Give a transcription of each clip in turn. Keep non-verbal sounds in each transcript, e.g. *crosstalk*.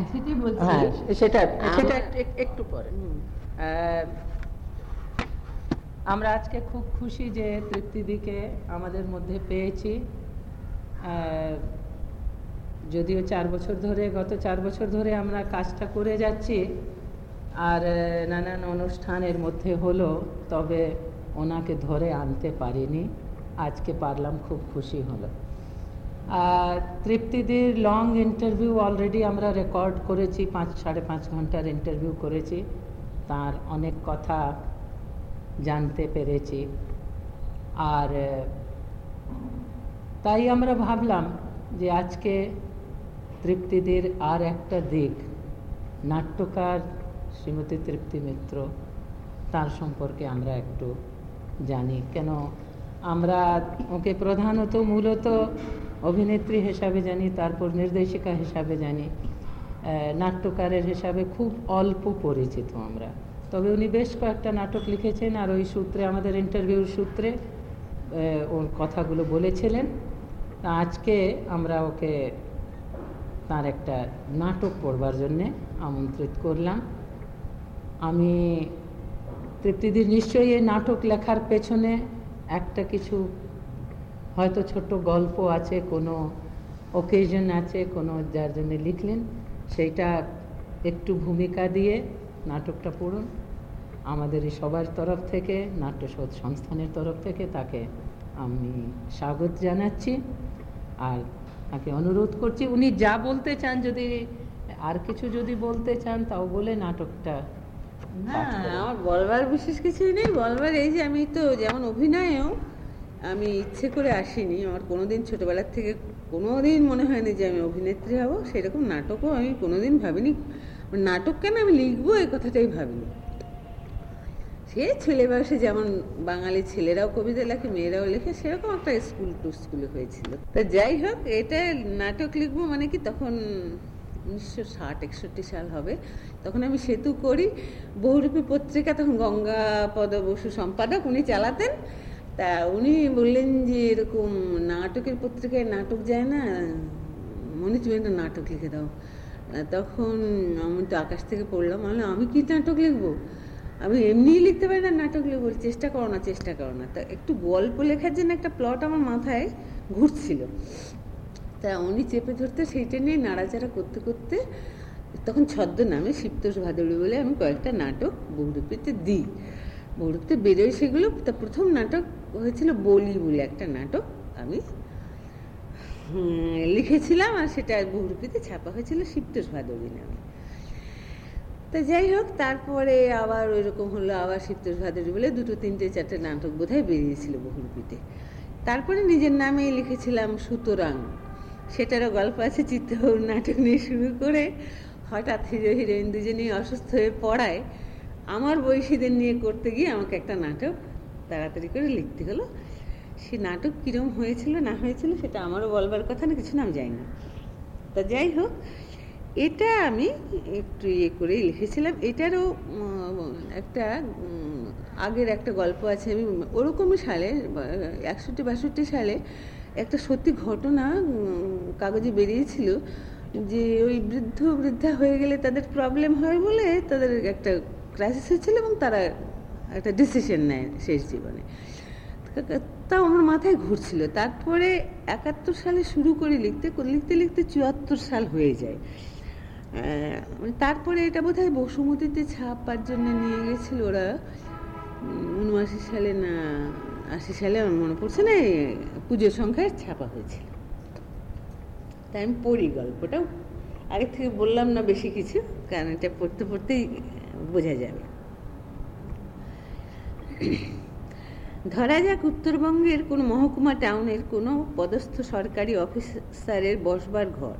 হ্যাঁ সেটাই বলছি হ্যাঁ সেটা সেটা একটু- একটু পরে। আমরা আজকে খুব খুশি যে তৃপ্তিদিকে আমাদের মধ্যে পেয়েছি। যদিও চার বছর ধরে গত চার বছর ধরে আমরা কাজটা করে যাচ্ছি আর নানান অনুষ্ঠানের মধ্যে হলো তবে ওনাকে ধরে আনতে পারিনি। আজকে পারলাম খুব খুশি হলো তৃপ্তিদির লং ইন্টারভিউ অলরেডি আমরা রেকর্ড করেছি, পাঁচ, সাড়ে পাঁচ ঘণ্টার ইন্টারভিউ করেছি। তার অনেক কথা জানতে পেরেছি। আর তাই আমরা ভাবলাম যে আজকে তৃপ্তিদির আর একটা দিক, নাট্যকার শ্রীমতী তৃপ্তি মিত্র, তার সম্পর্কে আমরা একটু জানি। কেন? আমরা ওকে প্রধানত মূলত অভিনেত্রী হিসাবে জানি, তারপর নির্দেশিকা হিসাবে জানি নাট্যকারের হিসাবে খুব অল্প পরিচিত আমরা। তবে উনি বেশ কয়েকটা নাটক লিখেছেন আর ওই সূত্রে, আমাদের ইন্টারভিউর সূত্রে ওর কথাগুলো বলেছিলেন। আজকে আমরা ওকে তার একটা নাটক পড়বার জন্যে আমন্ত্রিত করলাম। আমি তৃপ্তিদির নিশ্চয়ই এই নাটক লেখার পেছনে একটা কিছু হয়তো ছোট গল্প আছে কোনো ওকেশন আছে কোনো যার জন্য লিখলেন সেইটা একটু ভূমিকা দিয়ে নাটকটা পড়ুন আমাদের এই সবার তরফ থেকে নাট্যশোধ সংস্থানের তরফ থেকে তাকে আমি স্বাগত জানাচ্ছি আর তাকে অনুরোধ করছি উনি যা বলতে চান যদি আর কিছু যদি বলতে চান তাও বলে নাটকটা না। আমার বলবার বিশেষ কিছুই নেই বলবার এই যে আমি তো যেমন অভিনয়েও আমি ইচ্ছে করে আসিনি। আমার কোনোদিন ছোটবেলার থেকে কোনোদিন মনে হয়নি যে আমি অভিনেত্রী হব। সেরকম নাটকও আমি কোনোদিন ভাবিনি। নাটক কেন আমি লিখব এই কথাটাই ভাবিনি। সে ছেলে বয়সে যেমন বাঙালি ছেলেরাও কবিতা লেখে, মেয়েরাও লেখে, সেরকম একটা স্কুল টু স্কুলে হয়েছিল। তা যাই হোক, এটা নাটক লিখব মানে কি তখন উনিশশো ষাট, একষট্টি সাল হবে। তখন আমি সেতু করি। বহুরূপী পত্রিকা, তখন গঙ্গাপদ বসু সম্পাদক, উনি চালাতেন। তা উনি বললেন যে এরকম নাটকের পত্রিকায় নাটক যায় না মনে তুমি একটা নাটক লিখে দাও। তখন আমি তো আকাশ থেকে পড়লাম বললাম, আমি কি নাটক লিখব? আমি এমনিই লিখতে পারি না নাটক লিখব চেষ্টা করো না চেষ্টা করো না। তা একটু গল্প লেখার জন্য একটা প্লট আমার মাথায় ঘুরছিল। তা উনি চেপে ধরতে সেইটা নিয়ে নাড়াচাড়া করতে করতে তখন ছদ্মনামে শিবতোষ ভাদুড়ি বলে আমি কয়েকটা নাটক বহুরূপীতে দিই। বহুরূপীতে বেরোয় সেগুলো তা প্রথম নাটক হয়েছিল বলি বলে একটা নাটক আমি লিখেছিলাম আর সেটা বহুরূপীতে ছাপা হয়েছিল শিবতোষ ভাদবী নামে তা যাই হোক, তারপরে আবার ওইরকম হলো, আবার শিবতোষ ভাদবী বলে দুটো, তিনটে, চারটে নাটক বোধহয় বেরিয়েছিল বহুরূপীতে। তারপরে নিজের নামেই লিখেছিলাম সুতরাং। সেটারও গল্প আছে চিত্তবাবুর নাটক নিয়ে শুরু করে হঠাৎ হিরো, হিরোইন দুজনেই অসুস্থ হয়ে পড়ায়। আমার বয়সীদের নিয়ে করতে গিয়ে আমাকে একটা নাটক তাড়াতাড়ি করে লিখতে হলো। সে নাটক কীরম হয়েছিল, না হয়েছিল সেটা আমারও বলবার কথা না, কিছু না, আমি জানি না। তা যাই হোক, এটা আমি একটু ইয়ে করেই লিখেছিলাম। এটারও একটা আগের একটা গল্প আছে। আমি ওরকমই সালে একষট্টি বাষট্টি সালে একটা সত্যি ঘটনা কাগজে বেরিয়েছিল যে ওই বৃদ্ধ, বৃদ্ধা হয়ে গেলে তাদের প্রবলেম হয় বলে তাদের একটা ক্রাইসিস হয়েছিল এবং তারা একটা ডিসিশন নেয় শেষ জীবনে। তাও আমার মাথায় ঘুরছিল। তারপরে একাত্তর সালে শুরু করে লিখতে লিখতে লিখতে চুয়াত্তর সাল হয়ে যায়। আহ, তারপরে এটা বোধ হয় বসুমতিতে ছাপার জন্য নিয়ে গেছিল ওরা। উনআশি সালে না আশি সালে আমার মনে পড়ছে না পুজোর সংখ্যায় ছাপা হয়েছিল। তাই আমি পড়ি গল্পটাও। আগে থেকে বললাম না বেশি কিছু কারণ এটা পড়তে পড়তেই বোঝা যাবে। ধরা যাক উত্তরবঙ্গের কোনো মহকুমা টাউনের কোনো পদস্থ সরকারি অফিসারের বসবার ঘর।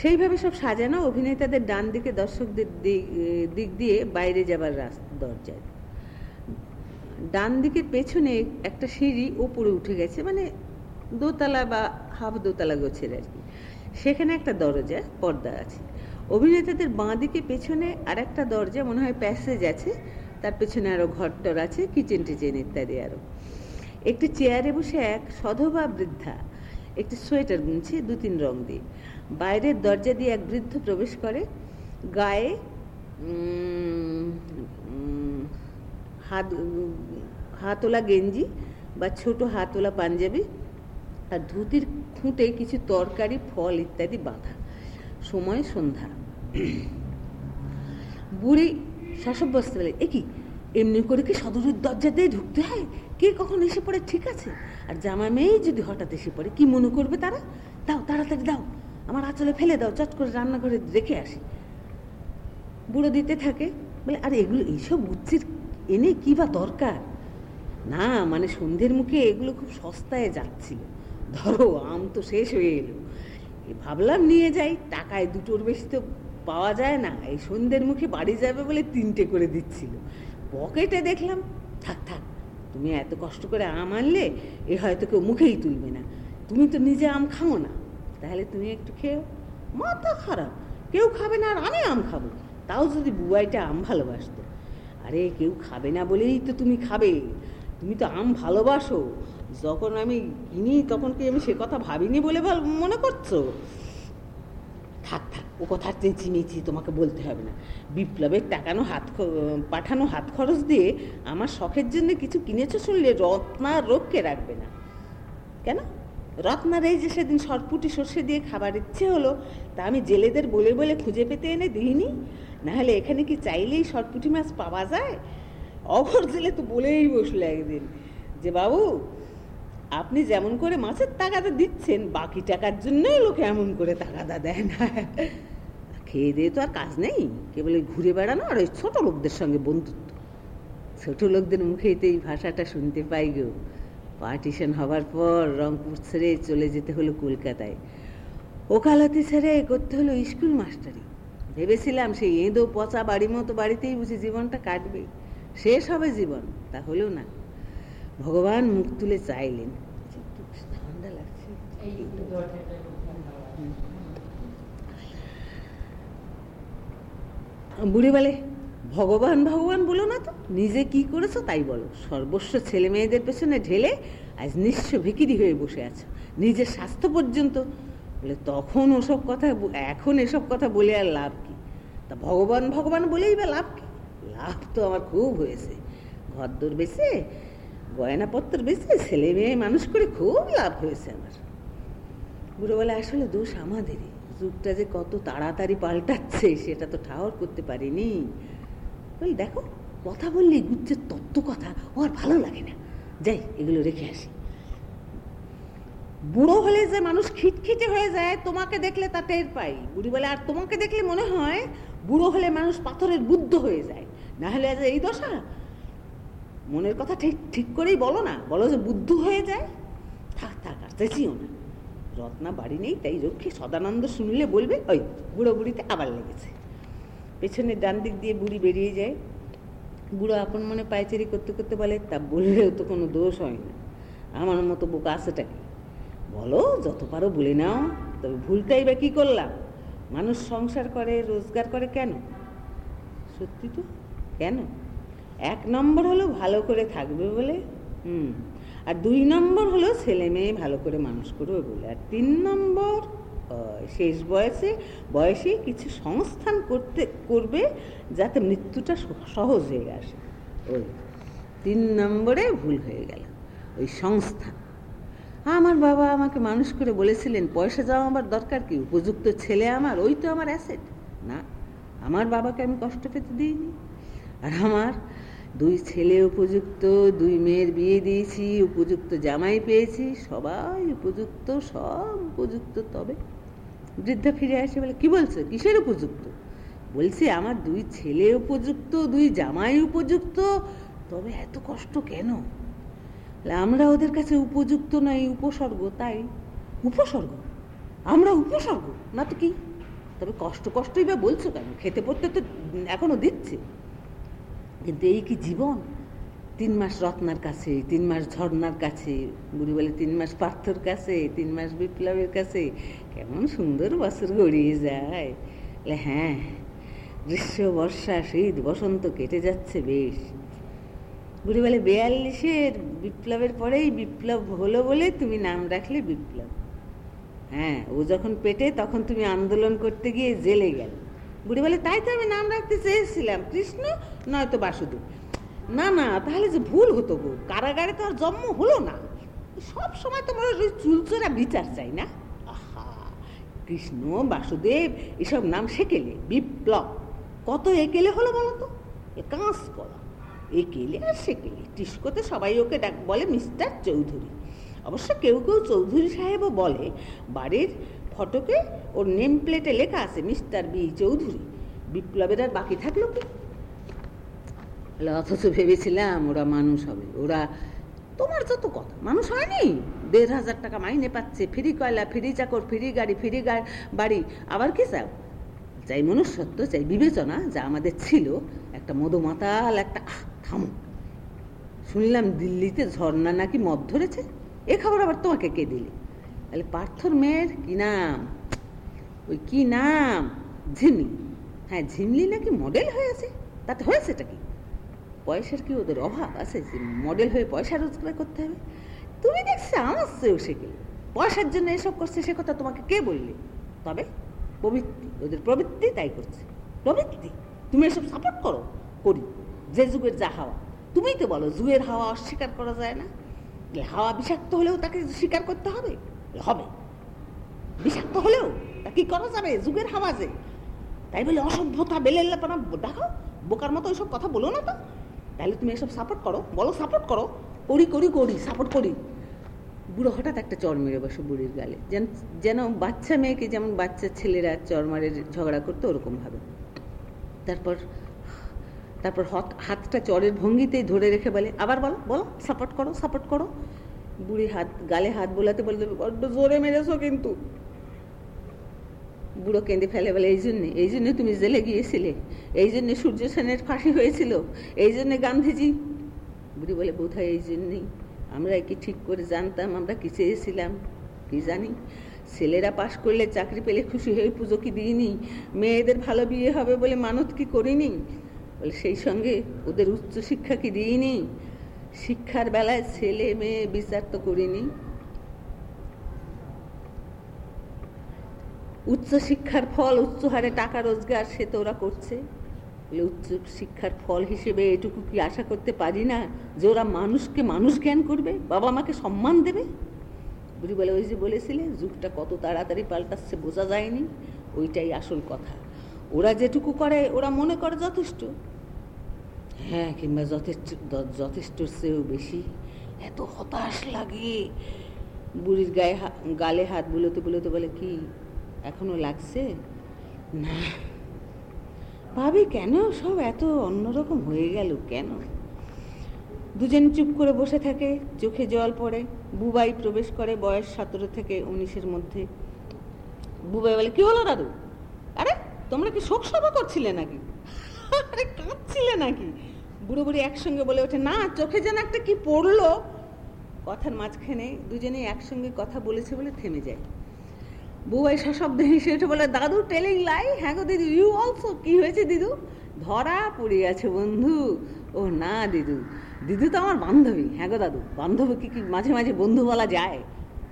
সেইভাবে সব সাজানো অভিনেতাদের ডান দিকে, দর্শকদের দিক দিয়ে বাইরে যাবার রাস্তা, দরজায়। ডান দিকের পেছনে একটা সিঁড়ি ওপরে উঠে গেছে মানে দোতলা বা হাফ দোতলা গোছের আর কি। সেখানে একটা দরজা, পর্দা আছে। অভিনেতাদের বাঁ দিকে পেছনে আর একটা দরজা, মনে হয় প্যাসেজ আছে তার পেছনে আরও ঘরটর আছে কিচেন টিচেন ইত্যাদি আরও একটি চেয়ারে বসে এক সধবা বৃদ্ধা একটি সোয়েটার বুনছে দু তিন রং দিয়ে। বাইরের দরজা দিয়ে এক বৃদ্ধ প্রবেশ করে, গায়ে হাত হাতওলা গেঞ্জি বা ছোট হাতওলা পাঞ্জাবি আর ধুতির খুঁটে কিছু তরকারি, ফল ইত্যাদি বাঁধা। সময় সন্ধ্যা। বুড়ি শশব বসতে বলে এ কি? এমনি করে কি সদরের দরজা ঢুকতে হয়? কে কখন এসে পড়ে? ঠিক আছে। আর জামা মেয়েই যদি হঠাৎ এসে পড়ে, কি মনে করবে তারা? দাও, তাড়াতাড়ি দাও। আমার আঁচলে ফেলে দাও, চট করে রান্নাঘরে রেখে আসি। বুড়ো দিতে থাকে। বলে, আর, এগুলো এইসব উচ্চির এনে কি বা দরকার? না মানে সন্ধ্যের মুখে এগুলো খুব সস্তায় যাচ্ছিল। ধরো, আম তো শেষ হয়ে এলো। ভাবলাম নিয়ে যাই। টাকায় দুটোর বেশি তো পাওয়া যায় না। এই সন্ধ্যের মুখে বাড়ি যাবে বলে তিনটে করে দিচ্ছিল। পকেটে দেখলাম, থাক থাক, তুমি এত কষ্ট করে আম আনলে এ হয়তো কেউ মুখেই তুলবে না। তুমি তো নিজে আম খাও না। তাহলে তুমি একটু খেয়েও মাথা খারাপ। কেউ খাবে না আর আমি আম খাব। তাও যদি বুয়াইটা আম ভালোবাসতো। আরে, কেউ খাবে না বলেই তো তুমি খাবে। তুমি তো আম ভালোবাসো। যখন আমি কিনি, তখন কি আমি সে কথা ভাবিনি বলে মনে করছ? থাক থাক ও কথা চেঁচিমেচি, তোমাকে বলতে হবে না। বিপ্লবের টাকানো হাত পাঠানো হাত খরচ দিয়ে আমার শখের জন্য কিছু কিনেছো শুনলে রত্নার রোগকে রাখবে না। কেন? রত্নার এই যে সেদিন সরপুটি সর্ষে দিয়ে খাবার ইচ্ছে হলো, তা আমি জেলেদের বলে বলে খুঁজে পেতে এনে দিইনি? নাহলে এখানে কি চাইলেই সরপুটি মাছ পাওয়া যায়? অঘর জেলে তো বলেই বসল একদিন যে, বাবু আপনি যেমন করে মাছের টাকাটা দিচ্ছেন, বাকি টাকার জন্যই লোকে এমন করে টাকাটা দেয় না। খেয়ে দিয়ে তো আর কাজ নেই। কেবল ওই ঘুরে বেড়ানো আর ওই ছোটো লোকদের সঙ্গে বন্ধুত্ব। ছোট লোকদের মুখেই তো এই ভাষাটা শুনতে পাই গো। পার্টিশন হবার পর রংপুর ছেড়ে চলে যেতে হলো কলকাতায়। ওকালতি ছেড়ে করতে হলো স্কুল মাস্টারি। ভেবেছিলাম সেই এঁদো পচা বাড়ির মতো বাড়িতেই বুঝি জীবনটা কাটবে। শেষ হবে জীবন, তা হলেও না। ভগবান মুখ তুলে চাইলেন। ঠান্ডা লাগছে বুড়ি বলে, ভগবান ভগবান বলো না তো, নিজে কি করেছ তাই বলো। সর্বস্ব ছেলে মেয়েদের পেছনে ঢেলে আজ নিঃস্ব ভিকিরি হয়ে বসে আছো। নিজের স্বাস্থ্য পর্যন্ত। বলে, তখন ওসব কথা এখন এসব কথা বলে আর লাভ কি? তা ভগবান ভগবান বলেই বা লাভ কি? লাভ তো আমার খুব হয়েছে। ঘর দর বেছে গয়নাপত্র বেছে ছেলে মেয়ে মানুষ করে খুব লাভ হয়েছে আমার। বুড়ো বলে, আসলে দোষ আমাদেরই। যুগটা যে কত তাড়াতাড়ি পাল্টাচ্ছে, সেটা তো ঠাহর করতে পারিনি। ওই দেখো, কথা বললে গুচ্ছের তত্ত্ব কথা আর ভালো লাগে না। যাই, এগুলো রেখে আসি। বুড়ো হলে যে মানুষ খিটখিটে হয়ে যায়, তোমাকে দেখলে তা টের পাই। বুড়ি বলে, আর তোমাকে দেখলে মনে হয় বুড়ো হলে মানুষ পাথরের বুদ্ধ হয়ে যায়। না হলে এই দশা মনের কথা ঠিক ঠিক করেই বলো না। বলো যে বুদ্ধ হয়ে যায়। থাক থাক, আর চেঁচিও না। রত্না বাড়ি নেই, তাই রক্ষী সদানন্দ শুনলে বলবে, ওই বুড়ো বুড়িতে আবার লেগেছে। পেছনে ডান দিক দিয়ে বুড়ি বেরিয়ে যায়। বুড়ো আপন মনে পায়চারি করতে করতে বলে, তা বললেও তো কোনো দোষ হয় না। আমার মতো বোকা আছেটা কি? বলো, যত পারো বলে নাও। তবে ভুলটাই বা কী করলাম? মানুষ সংসার করে, রোজগার করে কেন? সত্যি তো? কেন? এক নম্বর হলো ভালো করে থাকবে বলে, হুম, আর দুই নম্বর হলো ছেলে মেয়ে ভালো করে মানুষ করবে বলে, আর তিন নম্বর শেষ বয়সে বয়সে কিছু সংস্থান করতে, করবে যাতে মৃত্যুটা সহজ হয়ে আসে। ওই তিন নম্বরে ভুল হয়ে গেল, ওই সংস্থান। আমার বাবা আমাকে মানুষ করে বলেছিলেন, পয়সা যাওয়া আমার দরকার কি? উপযুক্ত ছেলে আমার, ওই তো আমার অ্যাসেট না, আমার বাবাকে আমি কষ্ট পেতে দিইনি। আর আমার দুই ছেলে উপযুক্ত, দুই মেয়ের বিয়ে দিয়েছি, উপযুক্ত জামাই পেয়েছি, সবাই উপযুক্ত, সব উপযুক্ত। তবে বৃদ্ধা ফিরে আসে বলে, কি বলছো? কিসের উপযুক্ত? বলছি, আমার দুই ছেলে উপযুক্ত, দুই জামাই উপযুক্ত। তবে এত কষ্ট কেন? আমরা ওদের কাছে উপযুক্ত নয় উপসর্গ, তাই উপসর্গ? আমরা উপসর্গ? না তো কি? তবে কষ্ট, কষ্টই বা বলছো কেন? খেতে পড়তে তো এখনও দিচ্ছে। কিন্তু এই কি জীবন? তিন মাস রত্নার কাছে, তিন মাস ঝর্নার কাছে, বুড়ি বলে তিন মাস পার্থর কাছে, তিন মাস বিপ্লবের কাছে, কেমন সুন্দর বছর গড়িয়ে যায়। হ্যাঁ গ্রীষ্ম, বর্ষা, শীত, বসন্ত কেটে যাচ্ছে বেশ। বুড়ি বলে, বেয়াল্লিশের বিপ্লবের পরেই বিপ্লব হলো বলে তুমি নাম রাখলে বিপ্লব। হ্যাঁ ও যখন পেটে তখন তুমি আন্দোলন করতে গিয়ে জেলে গেল। বুড়ি বলে, তাই তো আমি নাম রাখতে চেয়েছিলাম। কৃষ্ণ নয়তো বাসুদেব। না না, তাহলে যে ভুল হতো গো, কারাগারে তো আর জন্ম হলো না। সব সময় তোমার ওই চুলচোরা বিচার চাই না? আহা, কৃষ্ণ, বাসুদেব, এসব নাম শেখেলে বিপ্লব, কত একেলে হলো বলো তো? এ কাঁচ করা একেলে আর সেকেলে টিস্কোতে সবাই ওকে ডাক, বলে মিস্টার চৌধুরী। অবশ্য কেউ কেউ চৌধুরী সাহেবও বলে, বাড়ির ফটোকে ওর নেম প্লেটে লেখা আছে মিস্টার বি চৌধুরী। বিপ্লবের আর বাকি থাকল কি? অথচ ভেবেছিলাম ওরা মানুষ হবে। ওরা তোমার যত কথা মানুষ হয়নি। দেড় হাজার টাকা মাইনে পাচ্ছে ফ্রি কয়লা ফ্রি চাকর ফ্রি গাড়ি ফ্রি বাড়ি। আবার কি চাও? চাই মনুষ্যত্ব চাই বিবেচনা যা আমাদের ছিল। একটা মধুমাতাল একটা আহ, শুনলাম দিল্লিতে ঝর্ণা নাকি মদ ধরেছে। এ খবর আবার তোমাকে কে দিলে? তাহলে পার্থর মেয়ের কি নাম? ওই কি নাম? ঝিমলি। হ্যাঁ ঝিমলি নাকি মডেল হয়েছে তাতে হয়েছেটা কি? পয়সার কি ওদের অভাব আছে যে মডেল হয়ে পয়সা রোজগার করতে হবে? তুমি দেখছি আমার চেয়েও শিখে পয়সার জন্য এসব করছে, সে কথা তোমাকে কে বললে? তবে প্রবৃত্তি, ওদের প্রবৃত্তি তাই করছে। প্রবৃত্তি, তুমি এসব সাপোর্ট করো, করি। যে যুগের যা হাওয়া। তুমিই তো বলো, যুগের হাওয়া অস্বীকার করা যায় না। হাওয়া বিষাক্ত হলেও তাকে স্বীকার করতে হবে। হবে। বিষাক্ত হলেও তা কি করা যাবে? যুগের হাওয়া যে তাই বলে অসভ্যতা বেলেল্লাপনা দেখো, বোকার মতো ওইসব কথা বলো না তো। তাহলে তুমি এসব সাপোর্ট করো। বলো সাপোর্ট করো। করি করি করি সাপোর্ট করি। বুড়ো হঠাৎ একটা চর মেরে বসে বুড়ির গালে। যেন যেন বাচ্চা মেয়েকে যেমন বাচ্চা ছেলেরা চর মারে ঝগড়া করতো ওরকম ভাবে তারপর তারপর হাত, হাতটা চরের ভঙ্গিতেই ধরে রেখে বলে, আবার বলো বলো সাপোর্ট করো সাপোর্ট করো। বুড়ি হাত, গালে হাত বোলাতে বলতে বড্ড জোরে মেরেছো কিন্তু। বুড়ো কেঁদে ফেলে বলে, এই জন্যে এই জন্যে তুমি জেলে গিয়েছিলে, এই জন্যে সূর্য সেনের ফাঁসি হয়েছিল, এই জন্যে গান্ধীজি বুড়ি বলে বোধ হয় এই জন্যেই। আমরা কি ঠিক করে জানতাম, আমরা কি চেয়েছিলাম? কি জানি? ছেলেরা পাশ করলে চাকরি পেলে খুশি হয়ে পুজো কি দিইনি? মেয়েদের ভালো বিয়ে হবে বলে মানত কি করিনি? বলে, সেই সঙ্গে ওদের উচ্চশিক্ষা কি দিইনি? শিক্ষার বেলায় ছেলে মেয়ে বিচার তো করিনি। উচ্চ শিক্ষার ফল, উচ্চ হারে টাকা রোজগার সে তো ওরা করছে। উচ্চ শিক্ষার ফল হিসেবে এটুকু কি আশা করতে পারি না যে ওরা মানুষকে মানুষ জ্ঞান করবে? বাবা মাকে সম্মান দেবে? বুড়ি বলে ওই যে বলেছিলে, যুগটা কত তাড়াতাড়ি পাল্টাচ্ছে, বোঝা যায়নি। ওইটাই আসল কথা। ওরা যেটুকু করে, ওরা মনে করে যথেষ্ট। হ্যাঁ কিংবা যথেষ্ট যথেষ্ট চেয়েও বেশি। এত হতাশ লাগে। বুড়ির গায়ে গালে হাত বুলোতে বুলোতে বলে, কি, এখনও লাগছে? না। ভাবি, কেন? সব এত অন্যরকম হয়ে গেল কেন? দুজন চুপ করে বসে থাকে। চোখে জল পড়ে। বুবাই প্রবেশ করে বয়স সতেরো থেকে উনিশের মধ্যে। বুবাই বলে, কি হলো দাদু? আরে, তোমরা কি শোক সভা করছিলে নাকি? *laughs* আরে, কাঁদছিলে নাকি? বুড়ো বুড়ি একসঙ্গে বলে ওঠে, না, চোখে যেন একটা কি পড়ল? কথার মাঝখানে দুজনেই একসঙ্গে কথা বলেছে বলে থেমে যায়। বুবাই সশব্দে হেসে উঠে বলে, দাদু টেলিং লাই হ্যাঁ গো দিদি ইউ অলসো কি হয়েছে দিদু? ধরা পড়ে আছে বন্ধু। ও না দিদু দিদু তো আমার বান্ধবী। হ্যাঁ গো দাদু, বান্ধবীকে কি মাঝে মাঝে বন্ধু বলা যায়?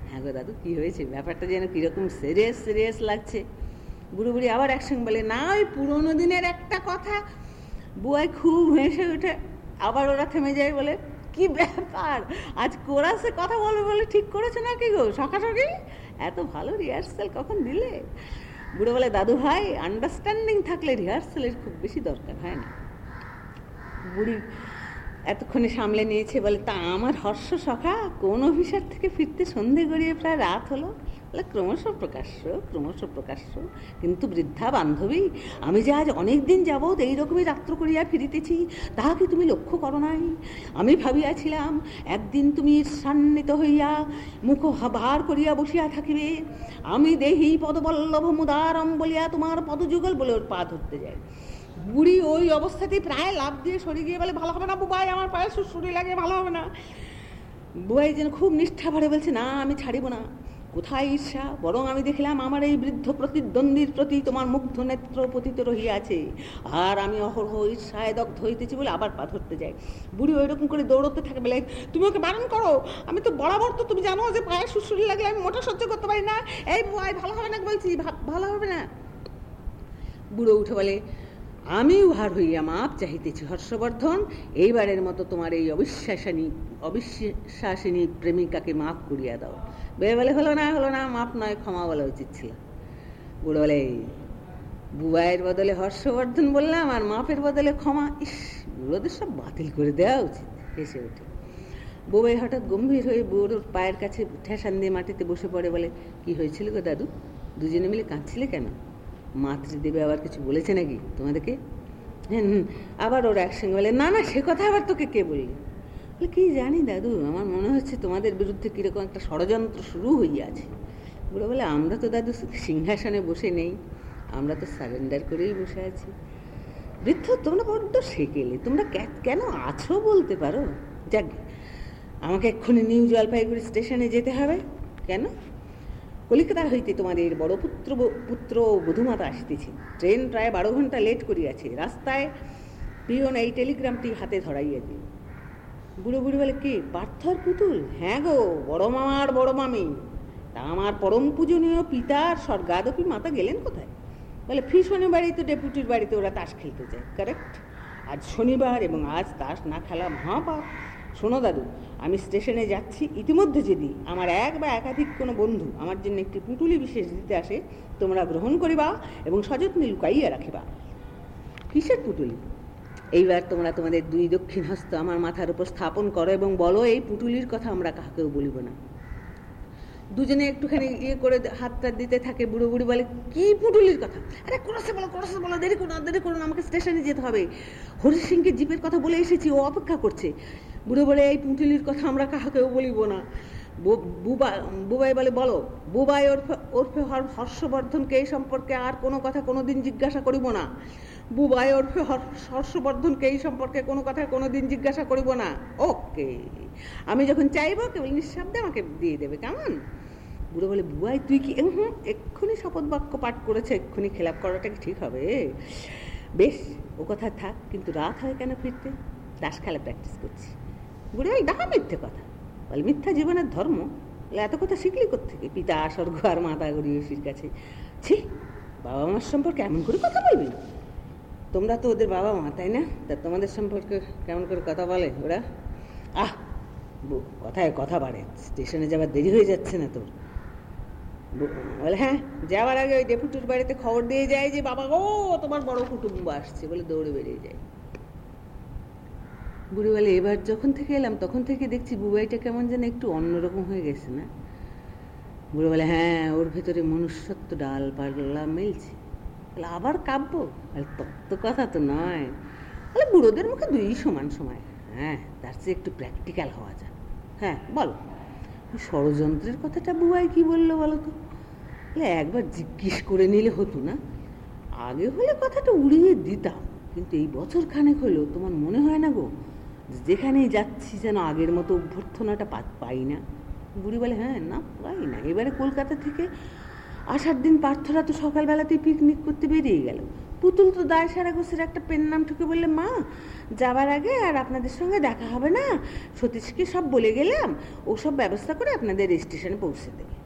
হ্যাঁ গো দাদু, কি হয়েছে? ব্যাপারটা যেন কীরকম সিরিয়াস সিরিয়াস লাগছে। বুড়ো বুড়ি আবার একসঙ্গে বলে, না, ওই পুরোনো দিনের একটা কথা বুয়াই খুব হেসে উঠে আবার ওরা থেমে যায় বলে, কি ব্যাপার? আজ কোরাসে কথা বলবে বলে ঠিক করেছ নাকি গো? সকাসকি? এত ভালো রিহার্সাল কখন দিলে? বুড়ো বলে, দাদু ভাই আন্ডারস্ট্যান্ডিং থাকলে রিহার্সালের খুব বেশি দরকার, হয় না? বুড়ি এতক্ষণে সামলে নিয়েছে, বলে, তা আমার হর্ষ সখা, কোন অফিসার থেকে ফিরতে সন্ধে গড়িয়ে প্রায় রাত হলো? বলে ক্রমশ প্রকাশ্য ক্রমশ প্রকাশ্য। কিন্তু বৃদ্ধা বান্ধবী, আমি যে আজ অনেক দিন যাবৎ এইরকমই রাত্র করিয়া ফিরিতেছি, তাহা কি তুমি লক্ষ্য করো নাই? আমি ভাবিয়াছিলাম, একদিন তুমি সান্নিত হইয়া মুখ ভার করিয়া বসিয়া থাকিবে। আমি দেহি পদবল্লভ মুদারম বলিয়া তোমার পদযুগল বলে ওর পা ধরতে যায় বুড়ি ওই অবস্থাতেই প্রায় লাভ দিয়ে সরে গিয়ে বলে, ভালো হবে না বুবাই, আমার পায়ে সুরসুরি লাগে, ভালো হবে না। বুবাই যেন খুব নিষ্ঠা ভরে বলছে, না, আমি ছাড়িব না। কোথায় ঈর্ষা? বরং আমি দেখলাম আমার এই বৃদ্ধ প্রতিদ্বন্দ্বীর প্রতি তোমার মুগ্ধ নেত্র পতিত রহিয়াছে। আর আমি অহরহ ঈর্ষায় দগ্ধ হইতেছি বলে আবার পা ধরতে যাই। বুড়ি ওই রকম করে দৌড়তে থাকে বলে, তুমি ওকে বারণ করো? আমি তো বরাবর তো তুমি জানো যে পায়ে সুসুরি লাগলে আমি মোটা সহ্য করতে পারি না। এই ভালো হবে না বলছি ভালো হবে না? বুড়ো উঠে বলে, আমি উহার হইয়া মাপ চাহিতেছি হর্ষবর্ধন। এইবারের মতো তোমার এই অবিশ্বাসিনী অবিশ্বাসিনী প্রেমিকাকে মাপ করিয়া দাও। বলে হলো না হলো না মাপ নয় ক্ষমা বলা উচিত ছিল। বুড়ো বলে বুবাইয়ের বদলে হর্ষবর্ধন বললাম আর মাপের বদলে ক্ষমা। ইস বুড়োদের সব বাতিল করে দেওয়া উচিত হেসে ওঠে। বুবাই হঠাৎ গম্ভীর হয়ে বুড়োর পায়ের কাছে ঠেসান দিয়ে মাটিতে বসে পড়ে বলে কি হয়েছিল গো দাদু? দুজনে মিলে কাঁদছিলে কেন? মাতৃদেবী আবার কিছু বলেছে নাকি তোমাদেরকে? আবার ওরা একসঙ্গে বলে না না সে কথা আবার তোকে কে বললি? বলে, কি জানি দাদু, আমার মনে হচ্ছে তোমাদের বিরুদ্ধে কীরকম একটা ষড়যন্ত্র শুরু হইয়াছে। বুড়ো বলে, আমরা তো দাদু সিংহাসনে বসে নেই, আমরা তো সারেন্ডার করেই বসে আছি। বৃদ্ধ, তোমরা বড্ড শেখেলে তোমরা কেন আছো বলতে পারো? যাক, আমাকে এক্ষুনি নিউ জলপাইগুড়ি স্টেশনে যেতে হবে। কেন? কলিকাতা হইতে তোমাদের বড় পুত্র পুত্র বধুমাতা আসতেছে। ট্রেন প্রায় বারো ঘণ্টা লেট করিয়াছে। রাস্তায় পিয়ন এই টেলিগ্রামটি হাতে ধরাইয়া দিল বুড়ো বুড়ি বলে, কি, পার্থর পুতুল? হ্যাঁ গো, বড় মামার বড় মামি। তা আমার পরম পূজনীয় পিতার স্বর্গাদপি মাতা গেলেন কোথায়? বলে, ফি শনিবারই তো ডেপুটির বাড়িতে ওরা তাস খেলতে যায় কারেক্ট আজ শনিবার এবং আজ তাস না খেলা মহাপাপ। শোনো দাদু, আমি স্টেশনে যাচ্ছি, ইতিমধ্যে যদি আমার এক বা একাধিক কোনো বন্ধু আমার জন্য একটি পুটুলি বিশেষ দিতে আসে, তোমরা গ্রহণ করিবা এবং সযত্নে লুকাইয়া রাখিবা। কিসের পুটুলি? এইবার তোমরা তোমাদের দুই দক্ষিণ হস্ত আমার মাথার উপর স্থাপন করো এবং বলো, এই পুটুলির কথা আমরা কাহাকেও বলিব না। দুজনে একটুখানি ইয়ে করে হাতটা দিতে থাকে বুড়ো বুড়ি বলে, কি পুটুলির কথা? আরে কোরসে বলো কোরসে বলো, দেরি করুন দেরি করুন আমাকে স্টেশনে যেতে হবে। হরি সিংকে জিপের কথা বলে এসেছি, ও অপেক্ষা করছে। বুড়ো বলে, এই পুটুলির কথা আমরা কাহাকেও বলিব না। বুবা, বুবাই বলে, বলো, বুবাই ওরফে ওরফে হর- হর্ষবর্ধনকে এই সম্পর্কে আর কোনো কথা কোনোদিন জিজ্ঞাসা করিব না। বুবাই হর- হর্ষবর্ধনকে এই সম্পর্কে কোনো কথা কোনো দিন জিজ্ঞাসা করিব না। ওকে, আমি যখন চাইব কেবল নিঃশব্দে আমাকে দিয়ে দেবে, কেমন? বুড়ো বলে, বুবাই, তুই কি হুম, এক্ষুনি শপথ বাক্য পাঠ করেছে, এক্ষুনি খেলাপ করাটা কি ঠিক হবে? বেশ, ও কথা থাক, কিন্তু রাত হয় কেন ফিরতে? দাস খেলা প্র্যাকটিস করছি। বুড়ো ভাই ডাকা মিথ্যে কথা। বলে, মিথ্যা জীবনের ধর্ম? এত কথা শিখলি থেকে পিতা, স্বর্গ আর মাতা গরিয়সীর কাছে। ছি বাবা মার সম্পর্কে এমন করে কথা বলবি তোমরা তো ওদের বাবা মা, তাই না? তা তোমাদের সম্পর্কে কেমন করে কথা বলে ওরা? আহ কথায় কথা বাড়ে, স্টেশনে যাবার দেরি হয়ে যাচ্ছে না তোর বলে হ্যাঁ যাওয়ার আগে ওই ডেপুটির বাড়িতে খবর দিয়ে যায় যে, বাবা গো, তোমার বড় কুটুম্ব আসছে বলে দৌড়ে বেরিয়ে যায়। বুড়ি বলে, এবার যখন থেকে এলাম, তখন থেকে দেখছি বুবাইটা কেমন যেন একটু অন্যরকম হয়ে গেছে না। বুড়ো বলে হ্যাঁ ওর ভেতরে মনুষ্যত্ব ডাল পাল্লা মিলছে। বলে আবার কাব্য বলে তত্ত্ব কথা তো নয়। বলে, বুড়োদের মুখে দুই সমান সময়। হ্যাঁ তার চেয়ে একটু প্র্যাকটিক্যাল হওয়া যায় হ্যাঁ বলো। ষড়যন্ত্রের কথাটা বুয়াই কি বলল বলো তো? একবার জিজ্ঞেস করে নিলে হতো না। আগে হলে কথাটা উড়িয়ে দিতাম, কিন্তু এই বছর খানেক হলো, তোমার মনে হয় না গো? যেখানেই যাচ্ছি যেন আগের মতো অভ্যর্থনাটা পাই না। বুড়ি বলে হ্যাঁ না, পাই না। এবারে কলকাতা থেকে আসার দিন পার্থরা তো সকালবেলাতেই পিকনিক করতে বেরিয়ে গেল। পুতুল তো দায় সারা গোছের একটা পেন নাম ঠুকে বললে, মা যাবার আগে আর আপনাদের সঙ্গে দেখা হবে না। সতীশকে সব বলে গেলাম। ও সব ব্যবস্থা করে আপনাদের স্টেশনে পৌঁছে দেবে।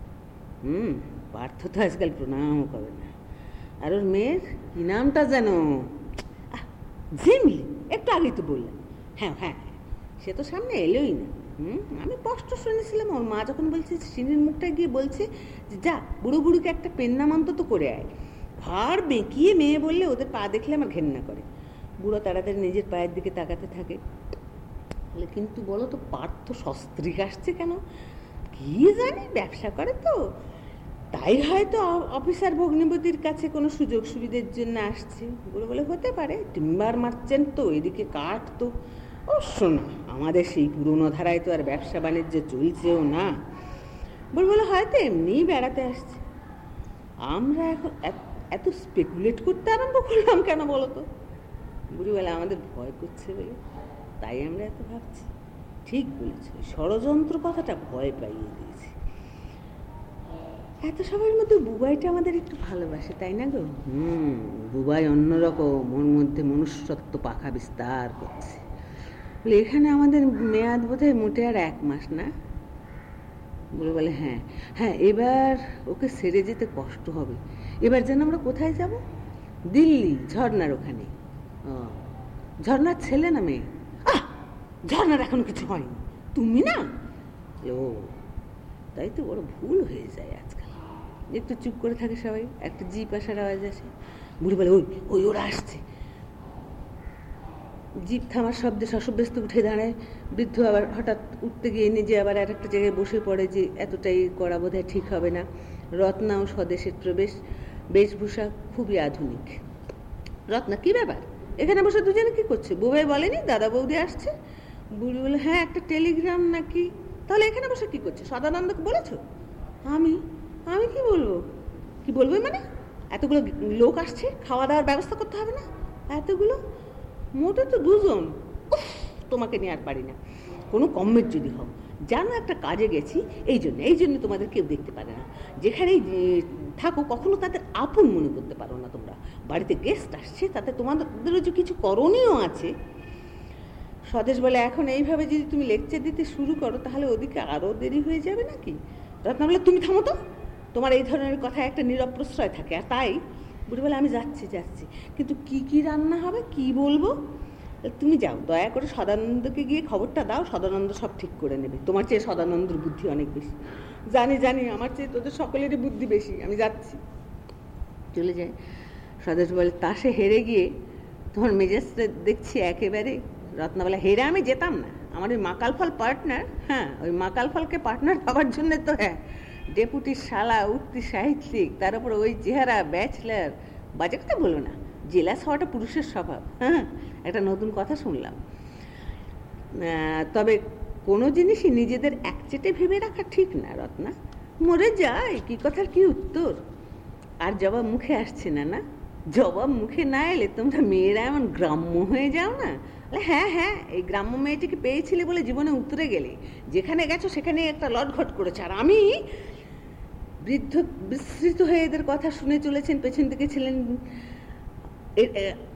হুম পার্থ তো আজকাল প্রণামও করে না। আর ওর মেয়ের কী নামটা যেন ঝিমলি। একটু আগেই তো বললাম। হ্যাঁ হ্যাঁ। সে তো সামনে এলোই না। আমি স্পষ্ট শুনেছিলাম। ওর মা যখন বলছে সিনির মুখটা গিয়ে বলছে যে, যা, বুড়ো বুড়োকে একটা পেন নাম অন্তত করে আয়। ঘাড় বেঁকিয়ে মেয়ে বললে ওদের পা দেখলে আমার ঘেন্না করে। বুড়ো তাড়াতাড়ি নিজের পায়ের দিকে তাকাতে থাকে। কিন্তু বলো তো, পার্থ সস্ত্রীক আসছে কেন? কি জানি, ব্যবসা করে তো। তাই হয়তো অফিসার ভগ্নিপতির কাছে কোনো সুযোগ সুবিধের জন্য আসছে। বলে বলে, হতে পারে, টিম্বার মার্চেন্ট তো, এদিকে কাঠ তো। অবশ্য না আমাদের সেই পুরনো ধারায় তো আর ব্যবসা বাণিজ্য চলছেও না। বলে বলে হয়তো এমনিই বেড়াতে আসছে। আমরা এখন এত- স্পেকুলেট করতে আরম্ভ করলাম কেন বলো তো বুড়ি বলে আমাদের ভয় করছে বলে। তাই আমরা এত ভাবছি। ঠিক বলেছ ষড়যন্ত্র কথাটা ভয় পাইয়ে দিয়েছে। এত সবার মধ্যে বুবাইটা আমাদের একটু ভালোবাসে, তাই না গো? হুম, বুবাই অন্যরকম। ওর মধ্যে মনুষ্যত্ব পাখা বিস্তার করছে। বলে, এখানে আমাদের মেয়াদ বোধ হয় মোটে আর এক মাস না? বলে বলে হ্যাঁ। হ্যাঁ এবার ওকে সেরে যেতে কষ্ট হবে। এবার যেন আমরা কোথায় যাব? দিল্লি ঝর্নার ওখানে। ঝর্নার ছেলে না মেয়ে? ঝর্নার এখন কিছু হয়নি। তুমি না? ও, তাই তো বড় ভুল হয়ে যায় আজকাল। একটু চুপ করে থাকে সবাই, একটা জিপ আসার আওয়াজ আসে। বুড়ি বলে, ওই ওই, ওরা আসছে। জিপ থামার শব্দে শশব্যস্ত উঠে দাঁড়ায়। বৃদ্ধ আবার হঠাৎ উঠতে গিয়ে নিজে আবার আর একটা জায়গায় বসে পড়ে যে এতটাই করা বোধহয় ঠিক হবে না। রত্না ও স্বদেশের প্রবেশ বেশভূষা খুবই আধুনিক। রত্না, কি ব্যাপার? এখানে বসে দুজনে কি করছে? বুবাই বলেনি? দাদা বৌদি আসছে? বুড়ি বলে হ্যাঁ একটা টেলিগ্রাম নাকি? তাহলে এখানে বসে কি করছে? সদানন্দকে বলেছ? আমি? আমি কি বলব? কি বলব মানে? এতগুলো লোক আসছে, খাওয়া দাওয়ার ব্যবস্থা করতে হবে না? এতগুলো? মোটে তো দুজন। তোমাকে নিয়ে আর পারি না। কোনো কমের যদি হও, জানো একটা কাজে গেছি, এই জন্য এই জন্য তোমাদের কেউ দেখতে পারে না। যেখানেই থাকো, কখনো তাদের আপন মনে করতে পারো না তোমরা। বাড়িতে গেস্ট আসছে, তাতে তোমাদেরও যে কিছু করণীয় আছে। স্বদেশ বলে, এখন এইভাবে যদি তুমি লেকচার দিতে শুরু করো, তাহলে ওদিকে আরও দেরি হয়ে যাবে নাকি? রত্না বলে তুমি থামো তো। তোমার এই ধরনের কথা একটা নীরব প্রশ্রয় থাকে, আর তাই বুড়ি বলে আমি যাচ্ছি যাচ্ছি। কিন্তু কি কি রান্না হবে, কি বলব? তুমি যাও, দয়া করে সদানন্দকে গিয়ে খবরটা দাও, সদানন্দ সব ঠিক করে নেবে। তোমার চেয়ে সদানন্দর বুদ্ধি অনেক বেশি। জানি জানি, আমার চেয়ে তোদের সকলেরই বুদ্ধি বেশি, আমি যাচ্ছি। চলে যায়। স্বদেশ বলে তাসে হেরে গিয়ে তোমার মেজাজটা দেখছি একেবারে রত্নাবেলা। হেরে আমি যেতাম না। আমার ওই মাকাল ফল পার্টনার হ্যাঁ ওই মাকাল ফলকে পার্টনার পাওয়ার জন্য তো হ্যাঁ ডেপুটি শালা উঠতি সাহিত্যিক তার উপর ওই চেহারা ব্যাচলার বাজে কথা বলব না। জেলাস হওয়াটা পুরুষের স্বভাব হ্যাঁ? একটা নতুন কথা শুনলাম। তবে কোনো জিনিসই নিজেদের একচেটে ভেবে রাখা ঠিক না রত্না। মরে যায় কি কথার কি উত্তর? আর জবাব মুখে আসছে না না? জবাব মুখে না এলে তোমরা মেয়েরা এমন গ্রাম্য হয়ে যাও না? বলে, হ্যাঁ হ্যাঁ এই গ্রাম্য মেয়েটিকে পেয়েছিলে বলে জীবনে উতরে গেলে। যেখানে গেছো সেখানে একটা লটঘট করেছে। আর আমি বৃদ্ধ বিস্মৃত হয়ে এদের কথা শুনে চলেছেন, পেছন দিকে ছিলেন।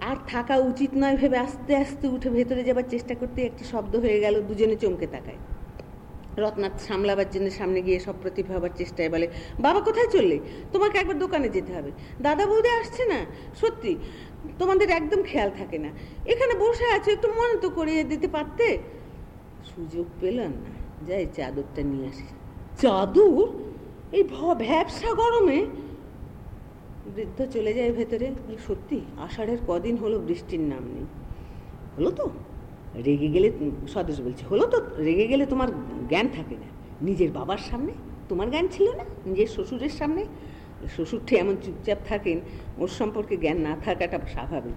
আর থাকা উচিত নয় ভেবে আস্তে আস্তে উঠে ভেতরে যাবার চেষ্টা করতে একটা শব্দ হয়ে গেল দুজনে চমকে তাকায়। রত্নাথ সামলাবার জন্য সামনে গিয়ে সব প্রতিভা হবার চেষ্টায় বলে, বাবা, কোথায় চললে? তোমাকে একবার দোকানে যেতে হবে। দাদা বৌদি আসছে না? সত্যি, তোমাদের একদম খেয়াল থাকে না। এখানে বসে আছো, একটু মনে তো করিয়ে দিতে পারতে? সুযোগ পেলাম না। যাই, চাদরটা নিয়ে আসি। চাদর? এই ভ্যাবসা গরমে? বৃদ্ধ চলে যায় ভেতরে। সত্যি, আষাঢ়ের কদিন হলো বৃষ্টির নাম নেই। হলো তো? রেগে গেলে স্বদেশ বলছে, হলো তো? রেগে গেলে তোমার জ্ঞান থাকে না। নিজের বাবার সামনে? তোমার জ্ঞান ছিল না? নিজের শ্বশুরের সামনে? শ্বশুরটি এমন চুপচাপ থাকেন, ওর সম্পর্কে জ্ঞান না থাকাটা স্বাভাবিক।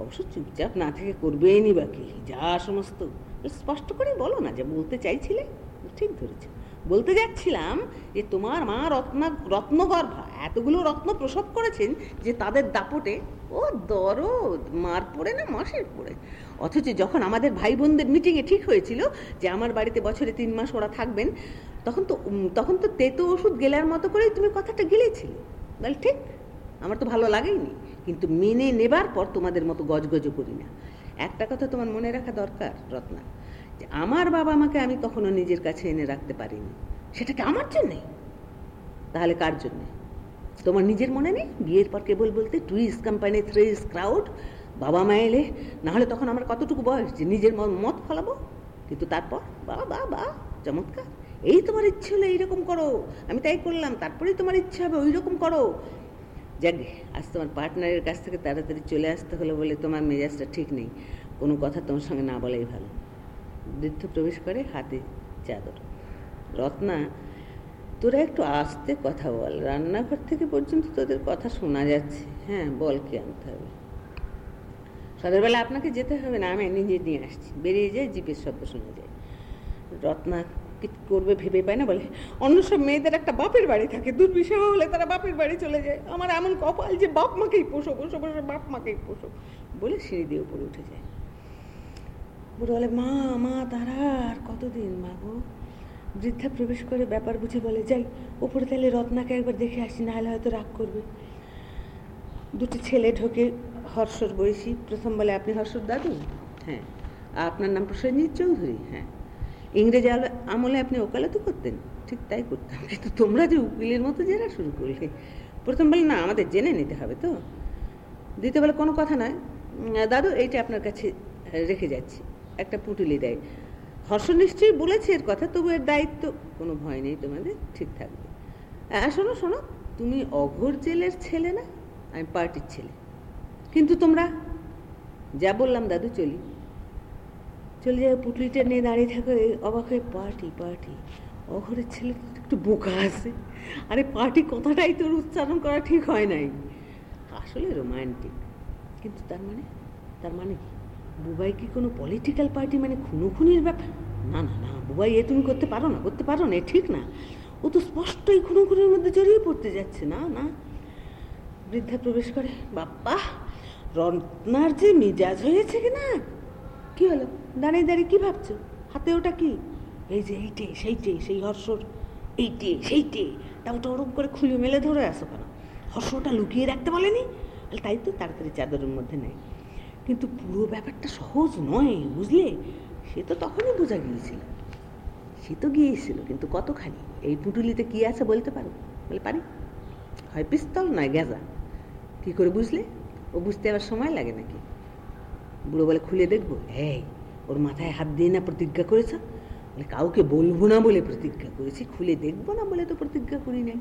অবশ্য চুপচাপ না থেকে করবেই নি বাকি যা সমস্ত। স্পষ্ট করে বলো না যা বলতে চাইছিলে? ঠিক ধরেছে। বলতে যাচ্ছিলাম যে তোমার মা রত্না, রত্নগর্ভা এতগুলো রত্ন প্রসব করেছেন যে তাদের দাপটে, ও দরদ, মার পড়ে না, মাসের পড়ে। অথচ যখন আমাদের ভাই বোনদের মিটিংয়ে ঠিক হয়েছিল যে আমার বাড়িতে বছরে তিন মাস ওরা থাকবেন, তখন তো তখন তো তেতো ওষুধ গেলার মতো করেই তুমি কথাটা গেলেছিলে। বল, ঠিক, আমার তো ভালো লাগেইনি, কিন্তু মেনে নেবার পর তোমাদের মতো গজগজ করি না। একটা কথা তোমার মনে রাখা দরকার, রত্না। যে আমার বাবা মাকে আমি কখনো নিজের কাছে এনে রাখতে পারিনি। সেটা কি আমার জন্যে? তাহলে কার জন্যে? তোমার নিজের মনে নেই? বিয়ের পর কেবল বলতে টুইস কোম্পানি থ্রিস ক্রাউড বাবা মা এলে, নাহলে তখন আমার কতটুকু বয়স যে নিজের মত ফলাবো? কিন্তু তারপর বা বা বা চমৎকার। এই তোমার ইচ্ছে হলো এইরকম করো। আমি তাই করলাম, তারপরেই তোমার ইচ্ছে হবে ওই রকম করো। যাকে আজ তোমার পার্টনারের কাছ থেকে তাড়াতাড়ি চলে আসতে হলো বলে তোমার মেজাজটা ঠিক নেই। কোনো কথা তোমার সঙ্গে না বলাই ভালো। বৃদ্ধ প্রবেশ করে হাতে চাদর। রত্না, তোরা একটু আস্তে কথা বল। রান্নাঘর থেকে পর্যন্ত তোদের কথা শোনা যাচ্ছে। হ্যাঁ বল কি আনতে হবে? সকালবেলা আপনাকে যেতে হবে না, আমি নিজে নিয়ে আসছি। বেরিয়ে যায় জিপের শব্দ শোনা যায়। রত্না কি করবে ভেবে পায় না, বলে, অন্য সব মেয়েদের একটা বাপের বাড়ি থাকে। দুর্বিষহ হলে তারা বাপের বাড়ি চলে যায়। আমার এমন কপাল যে বাপ মাকেই পোষো বসো বসে বাপ মাকেই পোষো, বলে সিঁড়ি দিয়ে উপরে উঠে যায়। বুড়ো বলে মা মা, তারা, আর কতদিন, মা গো? বৃদ্ধা প্রবেশ করে ব্যাপার বুঝে বলে, যাই ওপরে তাহলে রত্নাকে একবার দেখে আসি না হলে হয়তো রাগ করবে। দুটি ছেলে ঢোকে হর্ষর বয়সী। প্রথম বলে, আপনি হর্ষর দাদু? হ্যাঁ। আপনার নাম প্রসেনজিৎ চৌধুরী? হ্যাঁ। ইংরেজি আমলে আপনি ওকালতি করতেন? ঠিক তাই করতাম। কিন্তু তোমরা যে উকিলের মতো জেরা শুরু করলে। প্রথম বলে, না, আমাদের জেনে নিতে হবে তো। দ্বিতীয় বলে, কোনো কথা নয়। দাদু, এইটা আপনার কাছে রেখে যাচ্ছি। একটা পুটুলি দেয়। হর্ষ নিশ্চয়ই বলেছে এর কথা, তবু এর দায়িত্ব কোনো ভয় নেই, তোমাদের ঠিক থাকবে। শোনো শোনো, তুমি অঘোর জেলের ছেলে না, আমি পার্টির ছেলে। কিন্তু তোমরা, যা বললাম দাদু, চলি। চলে যায় পুটলিটা নিয়ে দাঁড়িয়ে থাকো অবাক হয়ে পার্টি পার্টি। অঘরের ছেলে একটু বোকা আছে। আরে পার্টি কথাটাই তোর উচ্চারণ করা ঠিক হয় নাই। আসলে রোমান্টিক। কিন্তু তার মানে তার মানে কি? বুবাই কি কোনো পলিটিক্যাল পার্টি মানে খুনোখুনির ব্যাপার? না না না, বুবাই এ তুমি করতে পারো না, করতে পারো না ঠিক না। ও তো স্পষ্টই খুনোখুনির মধ্যে জড়িয়ে পড়তে যাচ্ছে, না না। বৃদ্ধা প্রবেশ করে, বাপ্পা, রত্নার যে মিজাজ হয়েছে কি না? কি হলো? দাঁড়িয়ে দাঁড়িয়ে কি ভাবছ? হাতে ওটা কি? এই যে এইটে, সেইটে, সেই হর্ষর। এইটে, সেইটে। তা ওটা ওরকম করে খুলে মেলে ধরে আসো কেন? হর্ষটা লুকিয়ে রাখতে বলেনি? তাই তো তাড়াতাড়ি চাদরের মধ্যে নেয় কিন্তু পুরো ব্যাপারটা সহজ নয়, বুঝলে? সে তো তখনই বোঝা গিয়েছিল। সে তো গিয়েছিল, কিন্তু কতখানি? এই পুটুলিতে কি আছে বলতে পারো? বলে পারি। হয় পিস্তল নয় গেজা কি করে বুঝলে? ও বুঝতে আবার সময় লাগে নাকি? বুড়ো বলে, খুলে দেখব। এই, ওর মাথায় হাত দিয়ে না প্রতিজ্ঞা করেছ? বলে, কাউকে বলব না বলে প্রতিজ্ঞা করেছি। খুলে দেখব না বলে তো প্রতিজ্ঞা করি নাই।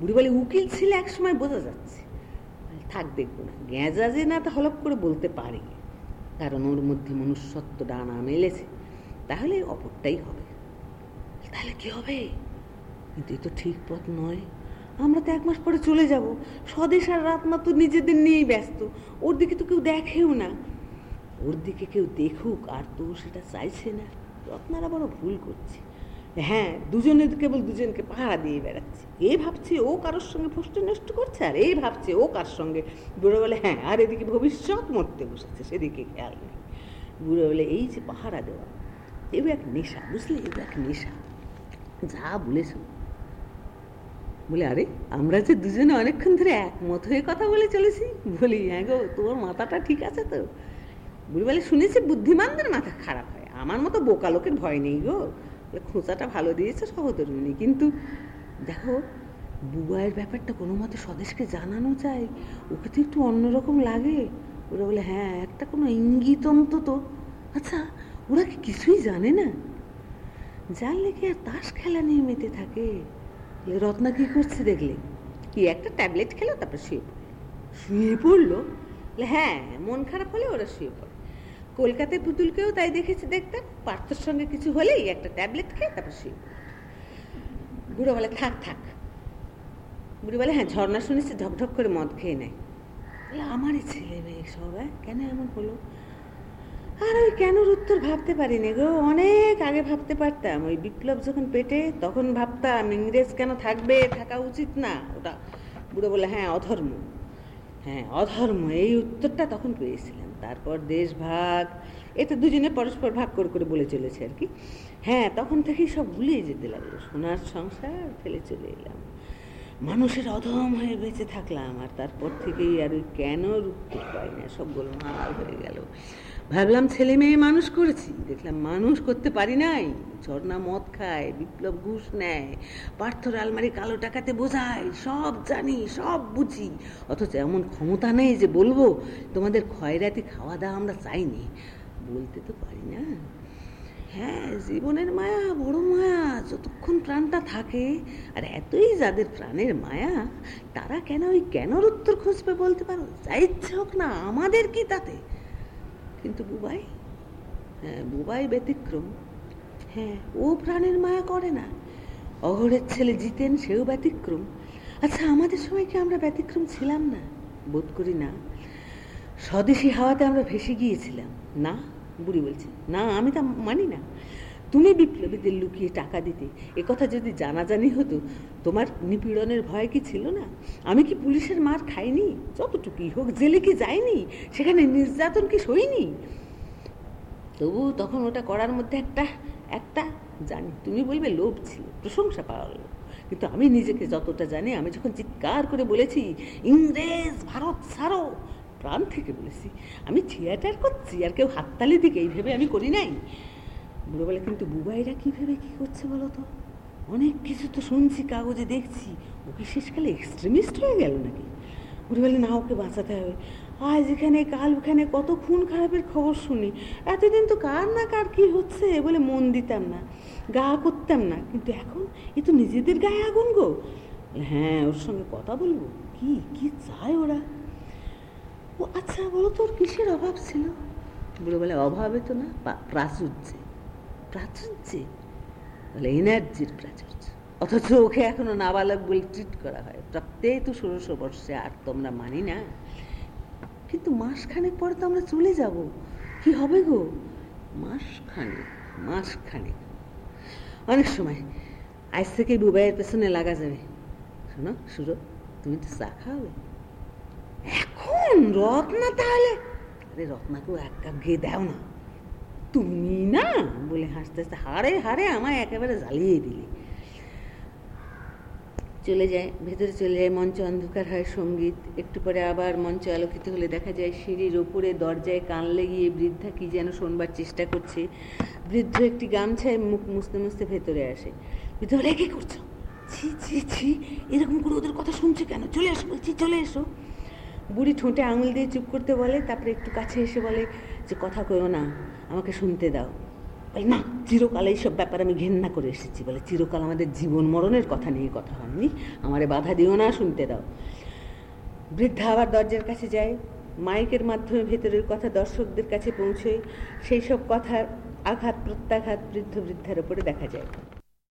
বুড়ি বলে, উকিল ছিল এক সময় বোঝা যাচ্ছে। থাক দেখব না গেঁজা যে না তা হলপ করে বলতে পারি। কারণ ওর মধ্যে মনুষ্যত্ব ডানা মেলেছে, তাহলে অপরটাই হবে। তাহলে কি হবে? কিন্তু এ তো ঠিক পথ নয়। আমরা তো এক মাস পরে চলে যাব। স্বদেশ আর রাতমা তো নিজেদের নিয়েই ব্যস্ত। ওর দিকে তো কেউ দেখেও না। ওর দিকে কেউ দেখুক, আর তো সেটা চাইছে না। রত্নারা বড় ভুল করছে। হ্যাঁ দুজনে কেবল দুজনকে পাহারা দিয়ে বেড়াচ্ছে। এ ভাবছে ও কারোর সঙ্গে ফষ্ট নষ্ট করছে, আর এই ভাবছে ও কার সঙ্গে? বুড়ো বলে হ্যাঁ আর এদিকে ভবিষ্যৎ মরতে বসেছে, সেদিকে খেয়াল নেই। বুড়ো বলে, এই যে পাহারা দেওয়া এও এক নেশা, বুঝলি? এও এক নেশা। যা বলেছ। বলে, আরে, আমরা যে দুজনে অনেকক্ষণ ধরে একমত হয়ে কথা বলে চলেছি। বলি হ্যাঁ গো, তোমার মাথাটা ঠিক আছে তো? বুড়ি বলে, শুনেছি বুদ্ধিমানদের মাথা খারাপ হয়। আমার মতো বোকা লোকের ভয় নেই গো। খোঁচাটা ভালো দিয়েছে সহধর্মিনী। কিন্তু দেখো, বুবাইয়ের ব্যাপারটা কোনো মতে স্বদেশকে জানানো চাই ওকে তো একটু অন্যরকম লাগে। ওরা বলে হ্যাঁ একটা কোনো ইঙ্গিত অন্তত আচ্ছা ওরা কি কিছুই জানে না? জানলে কি আর তাস খেলা নিয়ে মেতে থাকে রত্না কি করছে দেখলে? কি একটা ট্যাবলেট খেলো, তারপর শুয়ে পড়ল। শুয়ে পড়ল? হ্যাঁ মন খারাপ হলে ওরা শুয়ে পড়ে। কলকাতায় পুতুলকেও তাই দেখেছি দেখতাম। পার্থর সঙ্গে কিছু হলেই একটা ট্যাবলেট খেয়ে তারপর শুয়ে বুড়ো বলে, থাক থাক। বুড়ি বলে হ্যাঁ ঝর্ণা শুনেছি, ঢকঢক করে মদ খেয়ে নেয় আমারই ছেলে মেয়ে সব হ্যাঁ কেন এমন হলো? আর ওই কেনর উত্তর ভাবতে পারিনি গো? অনেক আগে ভাবতে পারতাম। ওই বিপ্লব যখন পেটে, তখন ভাবতাম, ইংরেজ কেন থাকবে, থাকা উচিত না? ওটা বুড়ো বলে হ্যাঁ অধর্ম। হ্যাঁ অধর্ম, এই উত্তরটা তখন পেয়েছিলাম। তারপর দেশ ভাগ এতে দুজনে পরস্পর ভাগ করে করে বলে চলেছে আর কি। হ্যাঁ তখন থেকেই সব ভুলিয়ে যেতে লাগল, সোনার সংসার ফেলে চলে এলাম। মানুষের অধম হয়ে বেঁচে থাকলাম, আর তারপর থেকেই আর ওই কেন রুখতে পাই না, সব গোলমাল হয়ে গেল। ভাবলাম ছেলে মেয়ে মানুষ করেছি। দেখলাম মানুষ করতে পারি নাই। ঝর্ণা মদ খায়, বিপ্লব ঘুষ নেয়, পার্থর আলমারি কালো টাকাতে বোঝায়, সব জানি, সব বুঝি। অথচ এমন ক্ষমতা নেই যে বলব, তোমাদের খয়রাতি খাওয়া দাওয়া আমরা চাইনি। বলতে তো পারি না। হ্যাঁ জীবনের মায়া, বড় মায়া, যতক্ষণ প্রাণটা থাকে, আর এতই যাদের প্রাণের মায়া, তারা কেন ওই কেনর উত্তর খুঁজবে বলতে পারো? যা হোক না, আমাদের কি তাতে? কিন্তু বুবাই হ্যাঁ বুবাই ব্যতিক্রম। হ্যাঁ ও প্রাণের মায়া করে না। অঘরের ছেলে জিতেন, সেও ব্যতিক্রম। আচ্ছা আমাদের সময় কি আমরা ব্যতিক্রম ছিলাম না? বোধ করি না। স্বদেশি হাওয়াতে আমরা ভেসে গিয়েছিলাম। না, বুড়ি বলছে, না, আমি তা মানি না। তুমি বিপ্লবীদের লুকিয়ে টাকা দিতে। কথা যদি জানাজানি হতো, তোমার নিপীড়নের ভয় কি ছিল না? আমি কি পুলিশের মার খাইনি? যতটুকুই হোক, জেলে কি যাইনি? সেখানে নির্যাতন কি সইনি? তবু তখন ওটা করার মধ্যে একটা একটা জানি, তুমি বলবে লোভ ছিল, প্রশংসা পাওয়া গেল। কিন্তু আমি নিজেকে যতটা জানি, আমি যখন চিৎকার করে বলেছি, ইংরেজ, ভারত ছাড়ো! প্রাণ থেকে বলেছি, আমি থিয়েটার করছি, আর কেউ হাততালি দিকে, এই ভেবে আমি করি নাই। বুড়ো বলে কিন্তু বুবাইরা কী ভেবে কী করছে বলো তো অনেক কিছু তো শুনছি, কাগজে দেখছি। ও কি শেষকালে এক্সট্রিমিস্ট হয়ে গেল নাকি? বুড়ি বলে না ওকে বাঁচাতে হবে। আজ এখানে, কাল ওখানে কত খুন খারাপের খবর শুনি। এতদিন তো কার না কার কি হচ্ছে বলে মন দিতাম না, গা করতাম না। কিন্তু এখন এ তো নিজেদের গায়ে আগুন গো। হ্যাঁ ওর সঙ্গে কথা বলব। কি কি চায় ওরা? ও আচ্ছা বলো তোর কিসের অভাব ছিল? বুড়ো বলে অভাবে তো না প্রাচুর্যে। প্রাচুর্যে বলে এনার্জির প্রাচুর্য। অথচ ওকে এখনও নাবালক বলে ট্রিট করা হয়। প্রাপ্তেই তো ষোলোশো বর্ষে, আর তো আমরা মানি না। কিন্তু মাসখানেক পরে তো আমরা চলে যাব। কি হবে গো? মাসখানেক মাসখানেক। অনেক সময় আজ থেকে বুবাইয়ের পেছনে লাগা যাবে। শোনো, সুরো, তুমি তো চা খাওয়াবে এখন, রত্না তাহলে? আরে রত্নাকেও এক কাপ ঘিয়ে দাও না। তুমি না বলে হাসতে হাসতে হারে হারে আমায় একেবারে জ্বালিয়ে দিলে। চলে যায়, ভেতরে চলে যায় মঞ্চ অন্ধকার হয় সংগীত। একটু পরে আবার মঞ্চ আলোকিত হলে দেখা যায় সিঁড়ির ওপরে দরজায় কান লেগিয়ে বৃদ্ধা কি যেন শোনবার চেষ্টা করছে। বৃদ্ধ একটি গামছায় মুখ মুছতে মুছতে ভেতরে আসে। বৃদ্ধ বলে কি করছ? ছি ছি ছি, এরকম করে ওদের কথা শুনছো কেন? চলে এসো বলছি, চলে এসো। বুড়ি ঠোঁটে আঙুল দিয়ে চুপ করতে বলে, তারপরে একটু কাছে এসে বলে যে কথা কইও না, আমাকে শুনতে দাও। বলে, না, চিরকাল এইসব ব্যাপার আমি ঘেন্না করে এসেছি। বলে, চিরকাল আমাদের জীবন মরণের কথা নিয়ে কথা হয়নি। আমারে বাধা দিও না, শুনতে দাও। বৃদ্ধা আবার দরজার কাছে যায়। মাইকের মাধ্যমে ভেতরের কথা দর্শকদের কাছে পৌঁছয়। সেই সব কথার আঘাত, প্রত্যাঘাত বৃদ্ধ বৃদ্ধার ওপরে দেখা যায়।